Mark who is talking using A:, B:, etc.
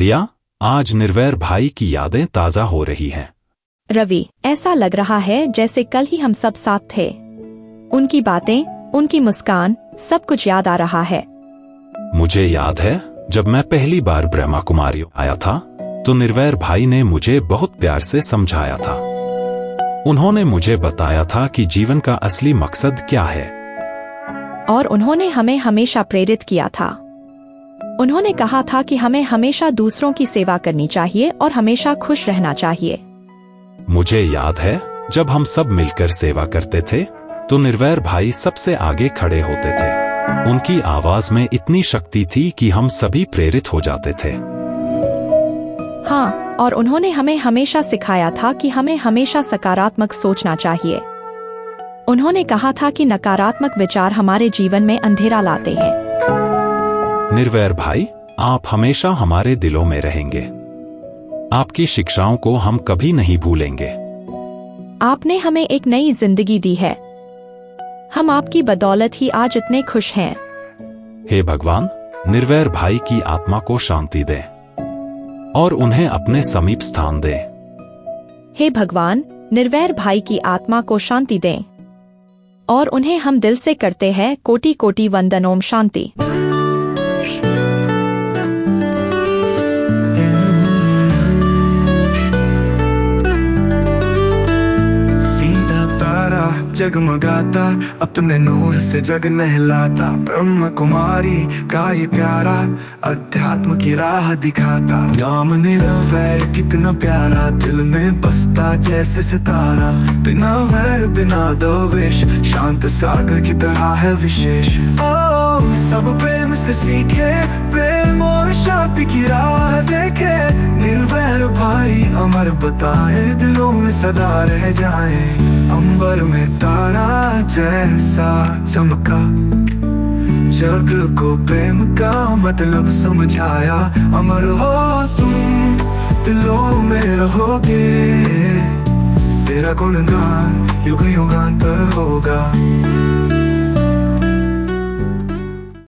A: रिया आज निर्वैर भाई की यादें ताज़ा हो रही हैं।
B: रवि ऐसा लग रहा है जैसे कल ही हम सब साथ थे। उनकी बातें उनकी मुस्कान सब कुछ याद आ रहा है।
A: मुझे याद है जब मैं पहली बार ब्रह्मा कुमारी आया था तो निर्वैर भाई ने मुझे बहुत प्यार से समझाया था। उन्होंने मुझे बताया था कि जीवन का असली मकसद क्या है।
B: और उन्होंने हमें हमेशा प्रेरित किया था। उन्होंने कहा था कि हमें हमेशा दूसरों की सेवा करनी चाहिए और हमेशा खुश रहना चाहिए।
A: मुझे याद है जब हम सब मिलकर सेवा करते थे तो निर्वैर भाई सबसे आगे खड़े होते थे। उनकी आवाज़ में इतनी शक्ति थी कि हम सभी प्रेरित हो जाते थे।
B: हाँ और उन्होंने हमें हमेशा सिखाया था कि हमें हमेशा सकारात्मक सोचना चाहिए। उन्होंने कहा था कि नकारात्मक विचार हमारे जीवन में अंधेरा लाते हैं।
A: निर्वैर भाई आप हमेशा हमारे दिलों में रहेंगे। आपकी शिक्षाओं को हम कभी नहीं भूलेंगे।
B: आपने हमें एक नई ज़िंदगी दी है। हम आपकी बदौलत ही आज इतने खुश हैं।
A: हे भगवान निर्वैर भाई की आत्मा को शांति दे और उन्हें अपने समीप स्थान दे।
B: हे भगवान निर्वैर भाई की आत्मा को शांति दें और उन्हें हम दिल से करते हैं कोटि कोटि वंदनोम शांति।
C: जगमगाता अपने नूर से जग नहलाता। ब्रह्म कुमारी का ये प्यारा अध्यात्म की राह दिखाता। नाम निरवैर कितना प्यारा, दिल में बसता जैसे सितारा। बिना वैर, बिना दो विश शांत सागर की तरह है विशेष। ओ सब प्रेम से सीखे, प्रेम और शांति की राह देखे। निर्वैर भाई, अमर बताए, दिलों में सदा रह जाए। अंबर में तारा जैसा चमका। जग को प्रेम का मतलब समझाया। अमर हो तुम, दिलों में रहोगे। तेरा गुणगान युग युगांतर होगा।